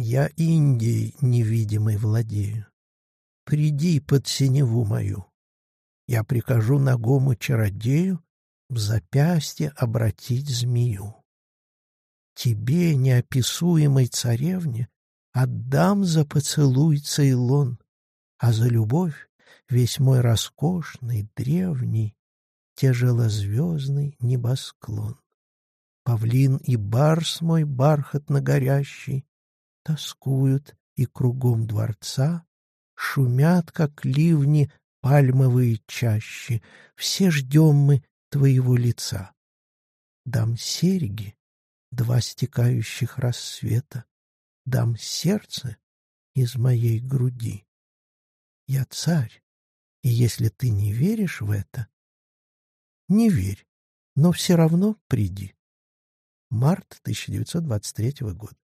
Я Индией невидимой владею. Приди под синеву мою. Я прикажу ногому чародею В запястье обратить змею. Тебе, неописуемой царевне, Отдам за поцелуй Цейлон, А за любовь весь мой роскошный, древний, Тяжелозвездный небосклон. Павлин и барс мой бархатно горящий Тоскуют, и кругом дворца Шумят, как ливни, пальмовые чащи, Все ждем мы твоего лица. Дам серьги, два стекающих рассвета, Дам сердце из моей груди. Я царь, и если ты не веришь в это, Не верь, но все равно приди. Март 1923 года.